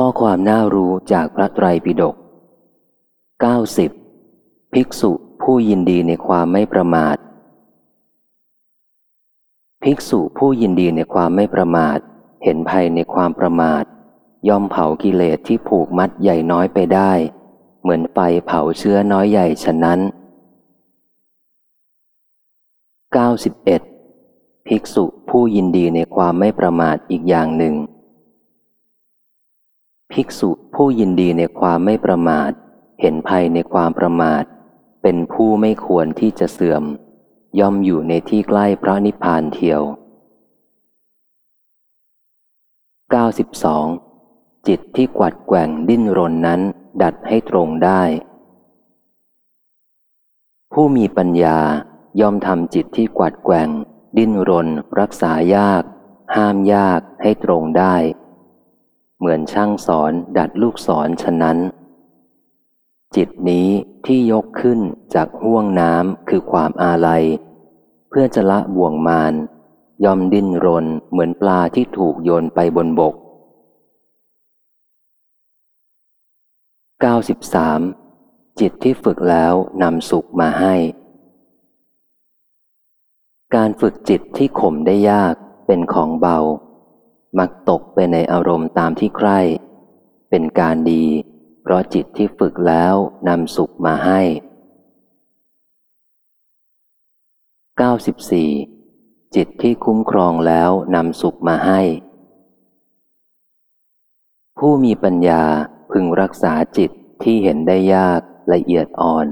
ข้อความน่ารู้จากพระไตรปิฎก90 ภิกษุผู้ยินดีในความไม่ประมาท ภิกษุผู้ยินดีในความไม่ประมาท เห็นภัยในความประมาท ย่อมเผากิเลสที่ผูกมัดใหญ่น้อยไปได้ เหมือนไฟเผาเชื้อน้อยใหญ่ฉะนั้น 91. ภิกษุผู้ยินดีในความไม่ประมาทอีกอย่างหนึ่ง ภิกษุผู้ยินดีในความไม่ประมาท เห็นภัยในความประมาท เป็นผู้ไม่ควรที่จะเสื่อม ย่อมอยู่ในที่ใกล้พระนิพพานเทียว 92. จิตที่กวัดแกว่งดิ้นรนนั้นดัดให้ตรงได้ ผู้มีปัญญาย่อมทำจิตที่กวัดแกว่ง ดิ้นรน รักษายาก ห้ามยากให้ตรงได้ เหมือนช่างสอนดัดลูกศรฉะนั้น จิตนี้ที่ยกขึ้นจากห่วงน้ำคือความอาลัย เพื่อจะละบ่วงมานยอมดิ้นรนเหมือนปลาที่ถูกโยนไปบนบก 93. จิตที่ฝึกแล้วนำสุขมาให้ การฝึกจิตที่ข่มได้ยากเป็นของเบา มักตกไปในอารมณ์ตามที่ใคร่เป็นการดี เพราะจิตที่ฝึกแล้วนำสุขมาให้ 94. จิตที่คุ้มครองแล้วนำสุขมาให้ ผู้มีปัญญาพึงรักษาจิตที่เห็นได้ยากละเอียดอ่อน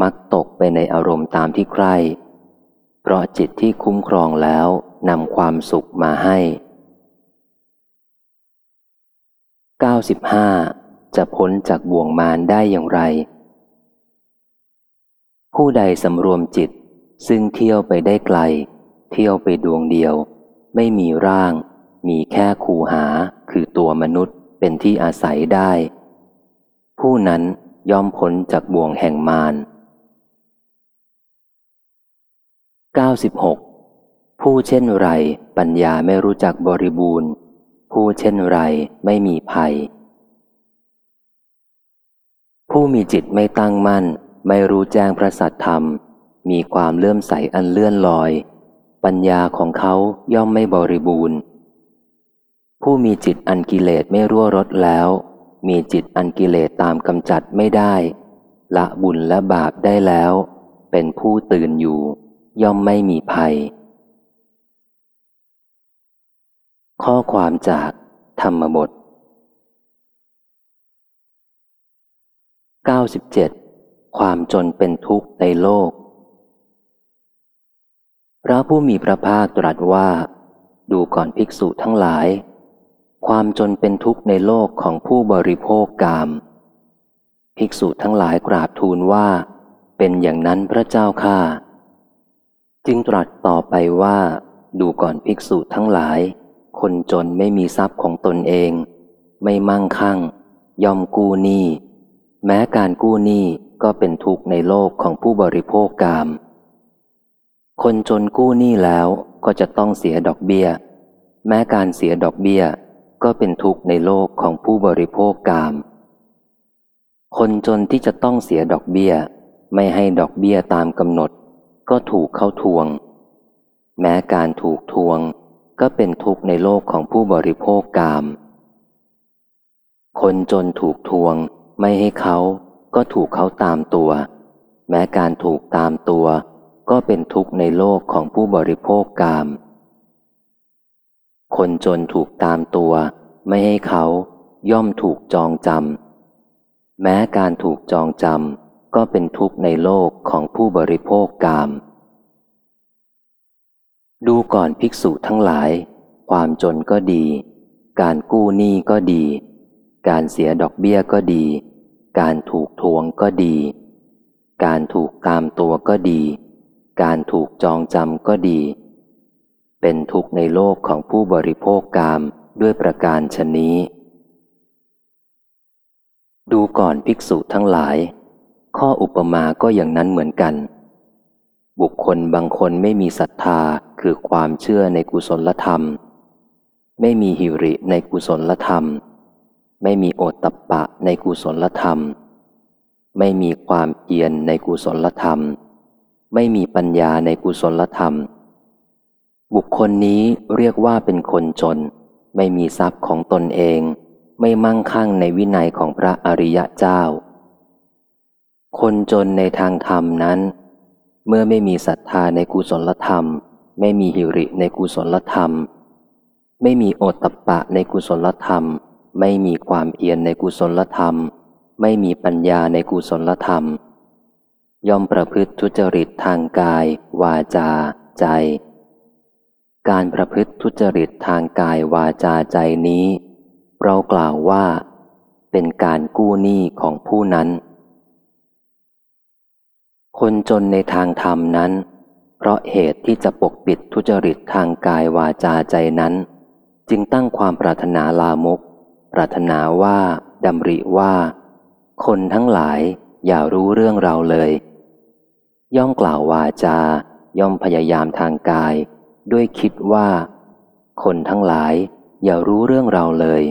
มักตกไปในอารมณ์ตามที่ใคร่เพราะจิตที่คุ้มครองแล้วนำความสุขมาให้ 95. จะพ้นจากบ่วงมารได้อย่างไร ผู้ใดสำรวมจิต ซึ่งเที่ยวไปได้ไกล เที่ยวไปดวงเดียว ไม่มีร่าง มีแค่คูหาคือตัวมนุษย์เป็นที่อาศัยได้ ผู้นั้นย่อมพ้นจากบ่วงแห่งมาร 96. ผู้เช่นไรปัญญาไม่รู้จักบริบูรณ์ ผู้เช่นไรไม่มีภัย ผู้มีจิตไม่ตั้งมั่น ไม่รู้แจ้งพระสัทธรรม มีความเลื่อมใสอันเลื่อนลอย ปัญญาของเขาย่อมไม่บริบูรณ์ ผู้มีจิตอันกิเลสไม่รั่วรดแล้ว มีจิตอันกิเลสตามกำจัดไม่ได้ ละบุญและบาปได้แล้ว เป็นผู้ตื่นอยู่ ย่อมไม่มีภัย ข้อความจากธรรมบท 97. ความจนเป็นทุกข์ในโลก พระผู้มีพระภาคตรัสว่า ดูก่อนภิกษุทั้งหลาย ความจนเป็นทุกข์ในโลกของผู้บริโภคกาม ภิกษุทั้งหลายกราบทูลว่า เป็นอย่างนั้นพระเจ้าข้าจึงตรัสต่อไปว่า ดูก่อนภิกษุทั้งหลาย คนจนไม่มีทรัพย์ของตนเอง ไม่มั่งคั่งยอมกู้หนี้ แม้การกู้หนี้ก็เป็นทุกข์ในโลกของผู้บริโภคกาม คนจนกู้หนี้แล้วก็จะต้องเสียดอกเบี้ย แม้การเสียดอกเบี้ยก็เป็นทุกข์ในโลกของผู้บริโภคกาม คนจนที่จะต้องเสียดอกเบี้ย ไม่ให้ดอกเบี้ยตามกำหนด ก็ถูกเข้าทวง แม้การถูกทวง ก็เป็นทุกข์ในโลกของผู้บริโภคกาม คนจนถูกทวง ไม่ให้เขาก็ถูกเขาตามตัว แม้การถูกตามตัว ก็เป็นทุกข์ในโลกของผู้บริโภคกาม คนจนถูกตามตัว ไม่ให้เขาย่อมถูกจองจำแม้การถูกจองจำก็เป็นทุกข์ในโลกของผู้บริโภคกาม ดูก่อนภิกษุทั้งหลาย ความจนก็ดี การกู้หนี้ก็ดี การเสียดอกเบี้ยก็ดี การถูกทวงก็ดี การถูกตามตัวก็ดี การถูกจองจำก็ดี เป็นทุกข์ในโลกของผู้บริโภคกามด้วยประการชนนี้ ดูก่อนภิกษุทั้งหลาย ข้ออุปมาก็อย่างนั้นเหมือนกัน บุคคลบางคนไม่มีศรัทธา คือความเชื่อในกุศลธรรม ไม่มีหิริในกุศลธรรม ไม่มีโอตตะปะในกุศลธรรม ไม่มีความเพียรในกุศลธรรม ไม่มีปัญญาในกุศลธรรม บุคคลนี้เรียกว่าเป็นคนจน ไม่มีทรัพย์ของตนเอง ไม่มั่งคั่งในวินัยของพระอริยเจ้า คนจนในทางธรรมนั้น เมื่อไม่มีศรัทธาในกุศลธรรม ไม่มีหิริในกุศลธรรม ไม่มีโอตตะปะในกุศลธรรม ไม่มีความเพียรในกุศลธรรม ไม่มีปัญญาในกุศลธรรม ย่อมประพฤติทุจริตทางกาย วาจา ใจ การประพฤติทุจริตทางกายวาจาใจนี้ เรากล่าวว่า เป็นการกู้หนี้ของผู้นั้น คนจนในทางธรรมนั้น เพราะเหตุที่จะปกปิดทุจริตทางกายวาจาใจนั้น จึงตั้งความปรารถนาลามก ปรารถนาว่าดำริว่า คนทั้งหลายอย่ารู้เรื่องเราเลย ย่อมกล่าววาจา ย่อมพยายามทางกาย ด้วยคิดว่า คนทั้งหลายอย่ารู้เรื่องเราเลย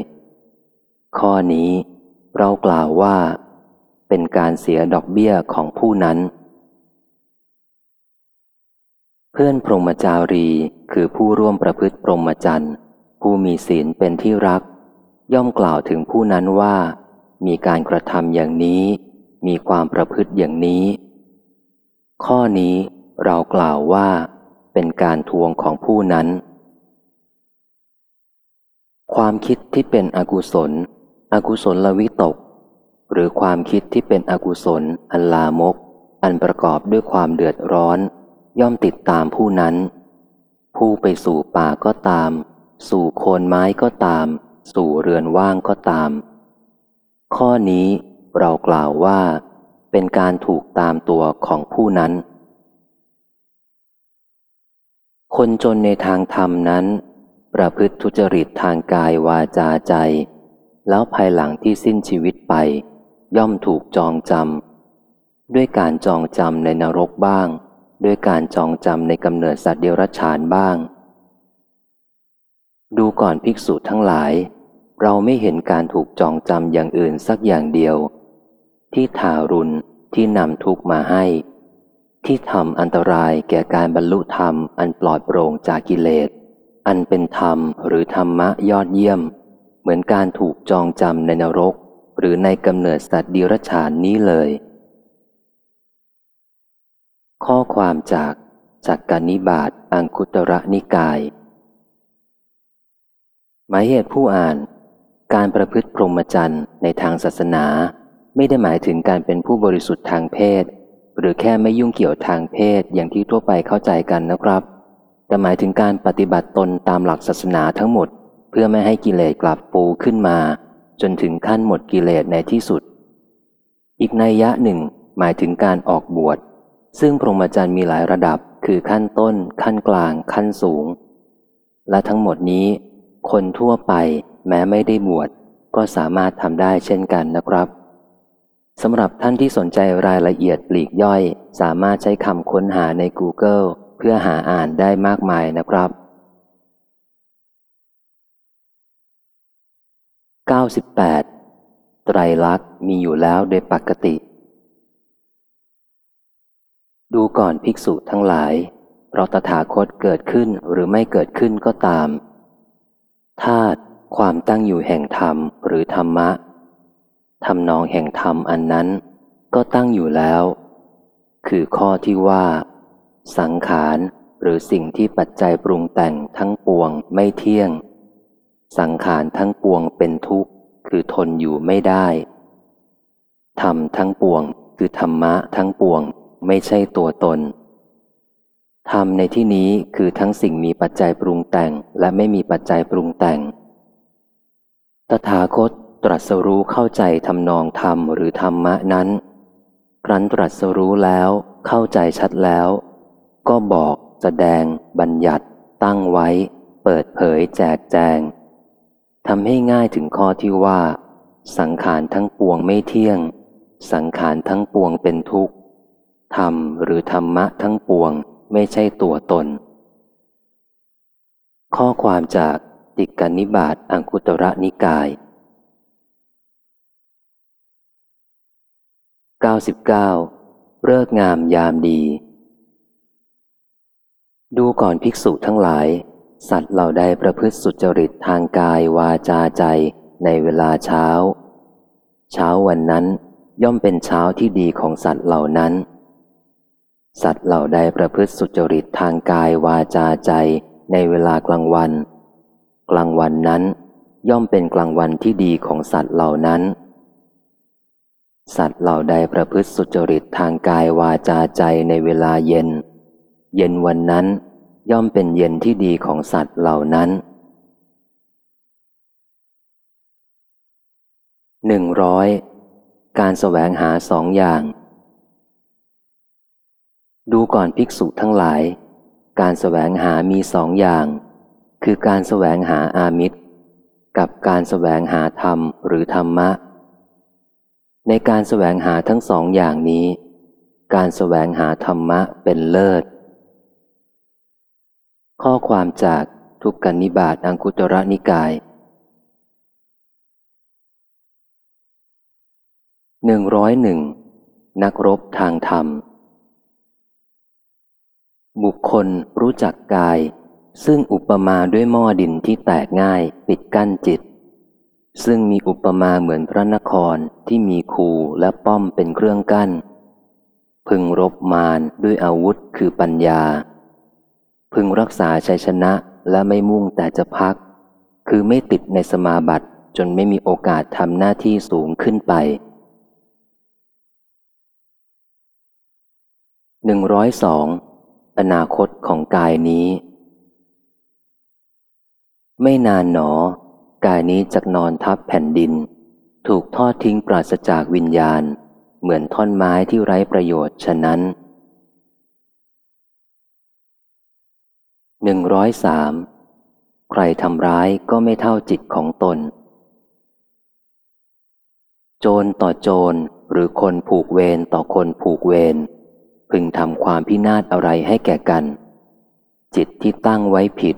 ข้อนี้เรากล่าวว่า เป็นการเสียดอกเบี้ยของผู้นั้น เพื่อนพรหมจารีคือผู้ร่วมประพฤติพรหมจรรย์ผู้มีศีลเป็นที่รัก ย่อมกล่าวถึงผู้นั้นว่า มีการกระทำอย่างนี้ มีความประพฤติอย่างนี้ ข้อนี้เรากล่าวว่า เป็นการทวงของผู้นั้น ความคิดที่เป็นอกุศล อกุศลลวิตก หรือความคิดที่เป็นอกุศลอันลามก อันประกอบด้วยความเดือดร้อน ย่อมติดตามผู้นั้น ผู้ไปสู่ป่าก็ตาม สู่โคนไม้ก็ตาม สู่เรือนว่างก็ตาม ข้อนี้เรากล่าวว่า เป็นการถูกตามตัวของผู้นั้น คนจนในทางธรรมนั้น ประพฤติทุจริตทางกายวาจาใจ แล้วภายหลังที่สิ้นชีวิตไป ย่อมถูกจองจำด้วยการจองจำในนรกบ้าง ด้วยการจองจำในกำเนิดสัตว์เดรัจฉานบ้าง ดูก่อนภิกษุทั้งหลาย เราไม่เห็นการถูกจองจำอย่างอื่นสักอย่างเดียว ที่ทารุณที่นำทุกมาให้ ที่ทำอันตรายแก่การบรรลุธรรมอันปลอดโปร่งจากกิเลส อันเป็นธรรมหรือธรรมะยอดเยี่ยม เหมือนการถูกจองจำในนรก หรือในกำเนิดสัตว์ดิรัจฉานนี้เลย ข้อความจากจากกานิบาตอังคุตระนิกาย หมายเหตุผู้อ่าน การประพฤติพรหมจรรย์ในทางศาสนา ไม่ได้หมายถึงการเป็นผู้บริสุทธิ์ทางเพศ หรือแค่ไม่ยุ่งเกี่ยวทางเพศอย่างที่ทั่วไปเข้าใจกันนะครับ แต่หมายถึงการปฏิบัติตนตามหลักศาสนาทั้งหมด เพื่อไม่ให้กิเลสกลับปูขึ้นมา จนถึงขั้นหมดกิเลสในที่สุด อีกนัยยะหนึ่งหมายถึงการออกบวช ซึ่งพรหมจรรย์มีหลายระดับคือขั้นต้น ขั้นกลาง ขั้นสูง และทั้งหมดนี้ คนทั่วไปแม้ไม่ได้บวชก็สามารถทำได้เช่นกันนะครับสำหรับท่านที่สนใจรายละเอียดปลีกย่อย สามารถใช้คำค้นหาใน Google เพื่อหาอ่านได้มากมายนะครับ 98. ไตรลักษณ์มีอยู่แล้วโดยปกติ ดูก่อนภิกษุทั้งหลาย เพราะตถาคตเกิดขึ้นหรือไม่เกิดขึ้นก็ตามธาตุความตั้งอยู่แห่งธรรมหรือธรรมะทำนองแห่งธรรมอันนั้น ก็ตั้งอยู่แล้ว คือข้อที่ว่า สังขารหรือสิ่งที่ปัจจัยปรุงแต่งทั้งปวงไม่เที่ยง สังขารทั้งปวงเป็นทุกข์ คือทนอยู่ไม่ได้ธรรมทั้งปวง คือธรรมะทั้งปวง ไม่ใช่ตัวตน ธรรมในที่นี้คือทั้งสิ่งมีปัจจัยปรุงแต่งและไม่มีปัจจัยปรุงแต่ง ตถาคตตรัสรู้เข้าใจทำนองธรรมหรือธรรมะนั้น ครั้นตรัสรู้แล้วเข้าใจชัดแล้ว ก็บอกแสดง บัญญัติ ตั้งไว้ เปิดเผยแจกแจงทำให้ง่ายถึงข้อที่ว่า สังขารทั้งปวงไม่เที่ยง สังขารทั้งปวงเป็นทุกข์ ธรรมหรือธรรมะทั้งปวงไม่ใช่ตัวตน ข้อความจากติกานิบาตอังคุตระนิกาย 99 เลิกงามยามดี ดูก่อนภิกษุทั้งหลาย สัตว์เหล่าใดประพฤติสุจริตทางกายวาจาใจในเวลาเช้า เช้าวันนั้นย่อมเป็นเช้าที่ดีของสัตว์เหล่านั้น สัตว์เหล่าใดประพฤติสุจริตทางกายวาจาใจในเวลากลางวัน กลางวันนั้น ย่อมเป็นกลางวันที่ดีของสัตว์เหล่านั้น สัตว์เหล่าใดประพฤติสุจริตทางกายวาจาใจในเวลาเย็น เย็นวันนั้น ย่อมเป็นเย็นที่ดีของสัตว์เหล่านั้นหนึ่งร้อยการแสวงหาสองอย่าง ดูก่อนภิกษุทั้งหลาย การแสวงหามีสองอย่าง คือการแสวงหาอามิตร กับการแสวงหาธรรมหรือธรรมะ ในการแสวงหาทั้งสองอย่างนี้ การแสวงหาธรรมะเป็นเลิศ ข้อความจากทุกกันนิบาตอังคุตระนิกายหนึ่งร้อยหนึ่งนักรบทางธรรม บุคคลรู้จักกาย ซึ่งอุปมาด้วยหม้อดินที่แตกง่ายปิดกั้นจิต ซึ่งมีอุปมาเหมือนพระนครที่มีคูและป้อมเป็นเครื่องกั้น พึงรบมารด้วยอาวุธคือปัญญา พึงรักษาชัยชนะและไม่มุ่งแต่จะพัก คือไม่ติดในสมาบัติจนไม่มีโอกาสทำหน้าที่สูงขึ้นไปหนึ่งร้อยสอง อนาคตของกายนี้ ไม่นานหนอ กายนี้จะนอนทับแผ่นดิน ถูกทอดทิ้งปราศจากวิญญาณ เหมือนท่อนไม้ที่ไร้ประโยชน์ฉะนั้นหนึ่งร้อยสามใครทำร้ายก็ไม่เท่าจิตของตน โจรต่อโจรหรือคนผูกเวรต่อคนผูกเวร พึงทำความพินาศอะไรให้แก่กัน จิตที่ตั้งไว้ผิด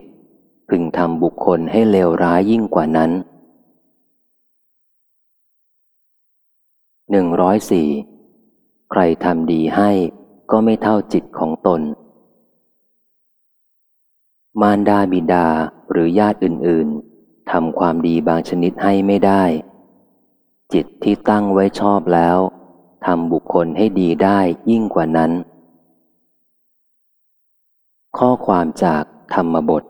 พึงทำบุคคลให้เลวร้ายยิ่งกว่านั้นหนึ่งร้อยสี่ใครทำดีให้ก็ไม่เท่าจิตของตน มารดาบิดาหรือญาติอื่น ๆทำความดีบางชนิดให้ไม่ได้ จิตที่ตั้งไว้ชอบแล้ว ทำบุคคลให้ดีได้ยิ่งกว่านั้น ข้อความจากธรรมบท